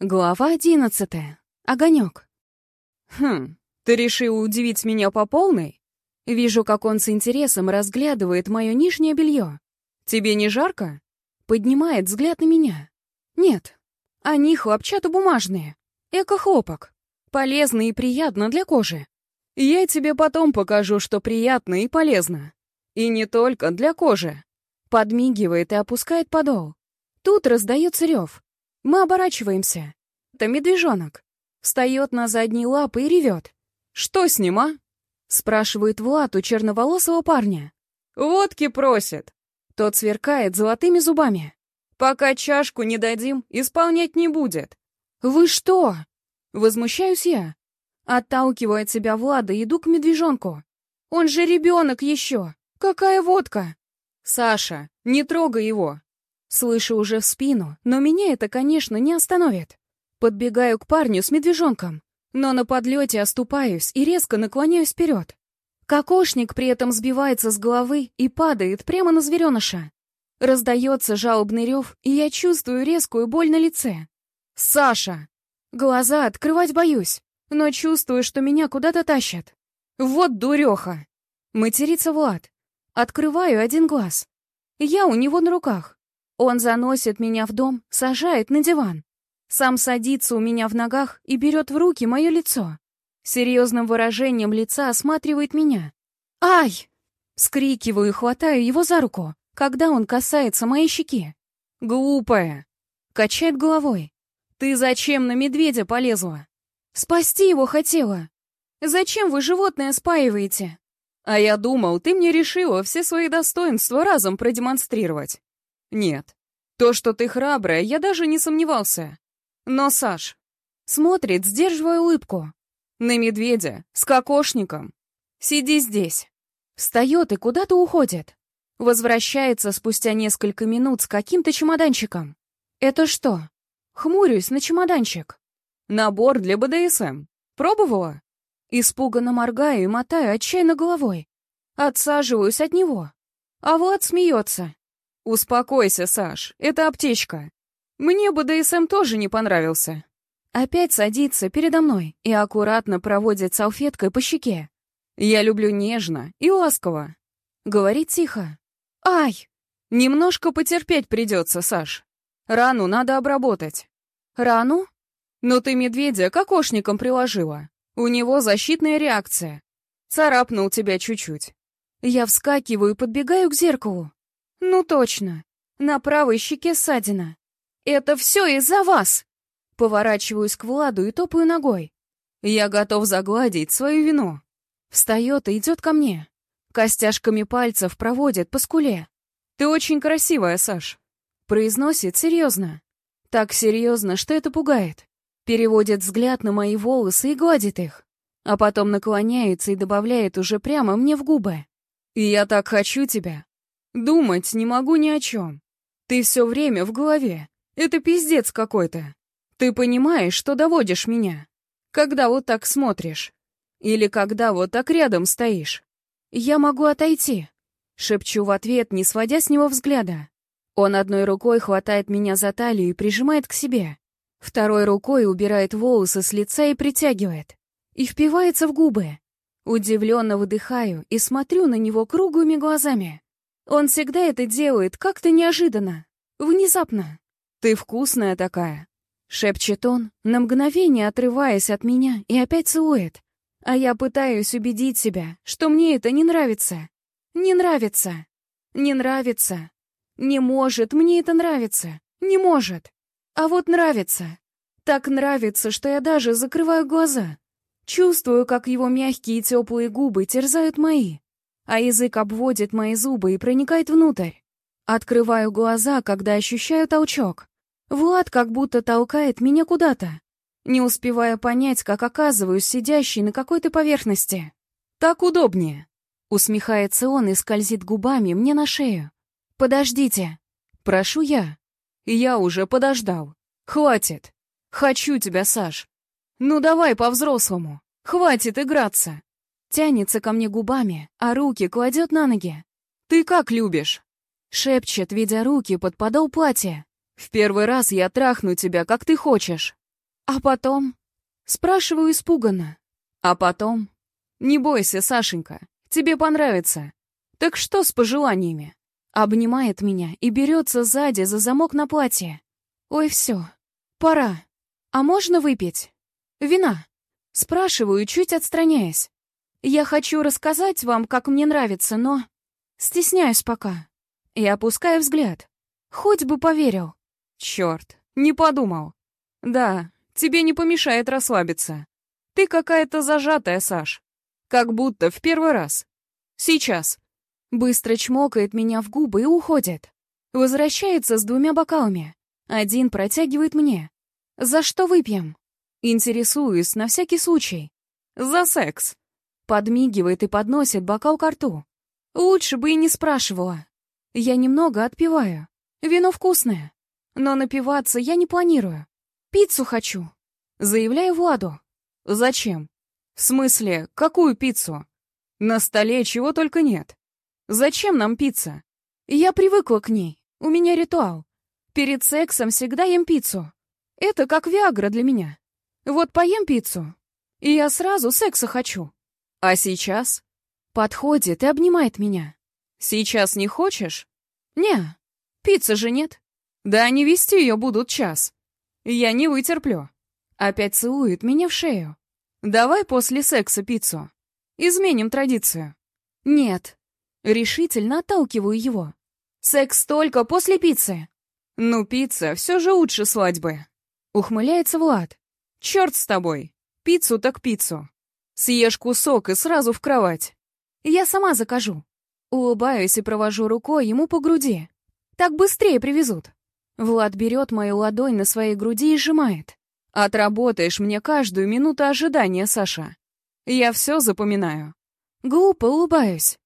Глава одиннадцатая. Огонек. Хм, ты решил удивить меня по полной? Вижу, как он с интересом разглядывает мое нижнее белье. Тебе не жарко? Поднимает взгляд на меня. Нет, они хлопчатобумажные. Эко-хлопок. Полезно и приятно для кожи. Я тебе потом покажу, что приятно и полезно. И не только для кожи. Подмигивает и опускает подол. Тут раздается рев. Мы оборачиваемся. Это медвежонок. Встает на задние лапы и ревет. «Что с ним, а?» Спрашивает Влад у черноволосого парня. «Водки просит». Тот сверкает золотыми зубами. «Пока чашку не дадим, исполнять не будет». «Вы что?» Возмущаюсь я. Отталкиваю от себя Влада и иду к медвежонку. «Он же ребенок еще! Какая водка?» «Саша, не трогай его!» Слышу уже в спину, но меня это, конечно, не остановит. Подбегаю к парню с медвежонком, но на подлете оступаюсь и резко наклоняюсь вперед. Кокошник при этом сбивается с головы и падает прямо на звереныша. Раздается жалобный рев, и я чувствую резкую боль на лице. «Саша!» Глаза открывать боюсь, но чувствую, что меня куда-то тащат. «Вот дуреха!» Матерится Влад. Открываю один глаз. Я у него на руках. Он заносит меня в дом, сажает на диван. Сам садится у меня в ногах и берет в руки мое лицо. Серьезным выражением лица осматривает меня. «Ай!» Скрикиваю и хватаю его за руку, когда он касается моей щеки. «Глупая!» Качает головой. «Ты зачем на медведя полезла?» «Спасти его хотела!» «Зачем вы животное спаиваете?» «А я думал, ты мне решила все свои достоинства разом продемонстрировать. Нет. То, что ты храбрая, я даже не сомневался. Но, Саш, смотрит, сдерживая улыбку. На медведя, с кокошником. Сиди здесь. Встает и куда-то уходит. Возвращается спустя несколько минут с каким-то чемоданчиком. Это что? Хмурюсь на чемоданчик. Набор для БДСМ. Пробовала? Испуганно моргаю и мотаю отчаянно головой. Отсаживаюсь от него. А Влад смеется. «Успокойся, Саш, это аптечка. Мне бы ДСМ тоже не понравился». Опять садится передо мной и аккуратно проводит салфеткой по щеке. «Я люблю нежно и ласково». Говорит тихо. «Ай! Немножко потерпеть придется, Саш. Рану надо обработать». «Рану?» «Ну ты медведя кокошником приложила. У него защитная реакция. Царапнул тебя чуть-чуть». Я вскакиваю и подбегаю к зеркалу. «Ну точно. На правой щеке ссадина. Это все из-за вас!» Поворачиваюсь к Владу и топаю ногой. Я готов загладить свою вину. Встает и идет ко мне. Костяшками пальцев проводит по скуле. «Ты очень красивая, Саш», — произносит серьезно. Так серьезно, что это пугает. Переводит взгляд на мои волосы и гладит их. А потом наклоняется и добавляет уже прямо мне в губы. «Я так хочу тебя, Думать не могу ни о чем. Ты все время в голове. Это пиздец какой-то. Ты понимаешь, что доводишь меня? Когда вот так смотришь? Или когда вот так рядом стоишь? Я могу отойти. Шепчу в ответ, не сводя с него взгляда. Он одной рукой хватает меня за талию и прижимает к себе. Второй рукой убирает волосы с лица и притягивает. И впивается в губы. Удивленно выдыхаю и смотрю на него круглыми глазами. Он всегда это делает как-то неожиданно, внезапно. «Ты вкусная такая», — шепчет он, на мгновение отрываясь от меня и опять целует. А я пытаюсь убедить себя, что мне это не нравится. Не нравится. Не нравится. Не может мне это нравиться. Не может. А вот нравится. Так нравится, что я даже закрываю глаза. Чувствую, как его мягкие теплые губы терзают мои а язык обводит мои зубы и проникает внутрь. Открываю глаза, когда ощущаю толчок. Влад как будто толкает меня куда-то, не успевая понять, как оказываюсь сидящей на какой-то поверхности. «Так удобнее», — усмехается он и скользит губами мне на шею. «Подождите», — прошу я. «Я уже подождал. Хватит. Хочу тебя, Саш. Ну давай по-взрослому. Хватит играться. Тянется ко мне губами, а руки кладет на ноги. «Ты как любишь?» Шепчет, видя руки под подол платья. «В первый раз я трахну тебя, как ты хочешь». А потом? Спрашиваю испуганно. А потом? Не бойся, Сашенька, тебе понравится. Так что с пожеланиями? Обнимает меня и берется сзади за замок на платье. Ой, все. Пора. А можно выпить? Вина. Спрашиваю, чуть отстраняясь. Я хочу рассказать вам, как мне нравится, но... Стесняюсь пока. И опускаю взгляд. Хоть бы поверил. Черт, не подумал. Да, тебе не помешает расслабиться. Ты какая-то зажатая, Саш. Как будто в первый раз. Сейчас. Быстро чмокает меня в губы и уходит. Возвращается с двумя бокалами. Один протягивает мне. За что выпьем? Интересуюсь на всякий случай. За секс. Подмигивает и подносит бокал к рту. Лучше бы и не спрашивала. Я немного отпиваю. Вино вкусное. Но напиваться я не планирую. Пиццу хочу. Заявляю Владу. Зачем? В смысле, какую пиццу? На столе чего только нет. Зачем нам пицца? Я привыкла к ней. У меня ритуал. Перед сексом всегда ем пиццу. Это как Виагра для меня. Вот поем пиццу, и я сразу секса хочу. А сейчас? Подходит и обнимает меня. Сейчас не хочешь? Не, пиццы же нет. Да они вести ее будут час. Я не вытерплю. Опять целует меня в шею. Давай после секса пиццу. Изменим традицию. Нет. Решительно отталкиваю его. Секс только после пиццы. Ну, пицца все же лучше свадьбы. Ухмыляется Влад. Черт с тобой. Пиццу так пиццу. Съешь кусок и сразу в кровать. Я сама закажу. Улыбаюсь и провожу рукой ему по груди. Так быстрее привезут. Влад берет мою ладонь на своей груди и сжимает. Отработаешь мне каждую минуту ожидания, Саша. Я все запоминаю. Глупо улыбаюсь.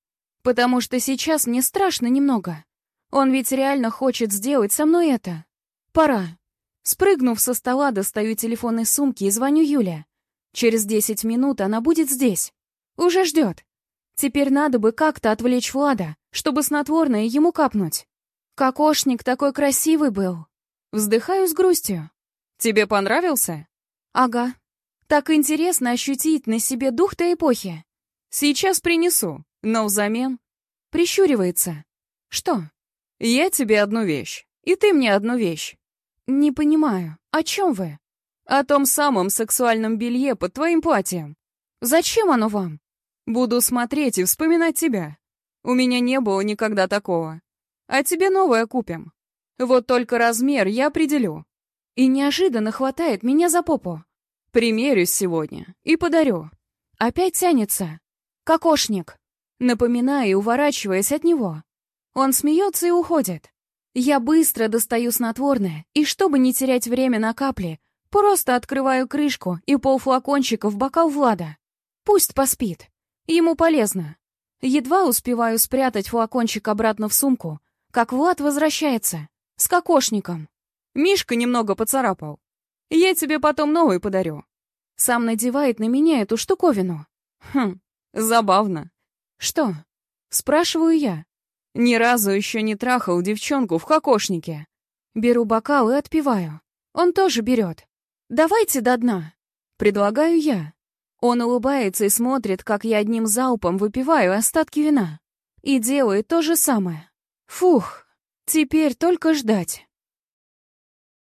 Потому что сейчас мне страшно немного. Он ведь реально хочет сделать со мной это. Пора. Спрыгнув со стола, достаю телефон из сумки и звоню Юле. Через десять минут она будет здесь. Уже ждет. Теперь надо бы как-то отвлечь Влада, чтобы снотворное ему капнуть. Кокошник такой красивый был. Вздыхаю с грустью. Тебе понравился? Ага. Так интересно ощутить на себе дух той эпохи. Сейчас принесу, но взамен... Прищуривается. Что? Я тебе одну вещь, и ты мне одну вещь. Не понимаю, о чем вы? О том самом сексуальном белье под твоим платьем. Зачем оно вам? Буду смотреть и вспоминать тебя. У меня не было никогда такого. А тебе новое купим. Вот только размер я определю. И неожиданно хватает меня за попу. Примерюсь сегодня и подарю. Опять тянется. Кокошник. Напоминаю, уворачиваясь от него. Он смеется и уходит. Я быстро достаю снотворное, и чтобы не терять время на капли, просто открываю крышку и полфлакончика в бокал Влада. Пусть поспит. Ему полезно. Едва успеваю спрятать флакончик обратно в сумку, как Влад возвращается. С кокошником. Мишка немного поцарапал. Я тебе потом новый подарю. Сам надевает на меня эту штуковину. Хм, забавно. Что? Спрашиваю я. Ни разу еще не трахал девчонку в кокошнике. Беру бокал и отпиваю. Он тоже берет. Давайте до дна. Предлагаю я. Он улыбается и смотрит, как я одним залпом выпиваю остатки вина. И делает то же самое. Фух, теперь только ждать.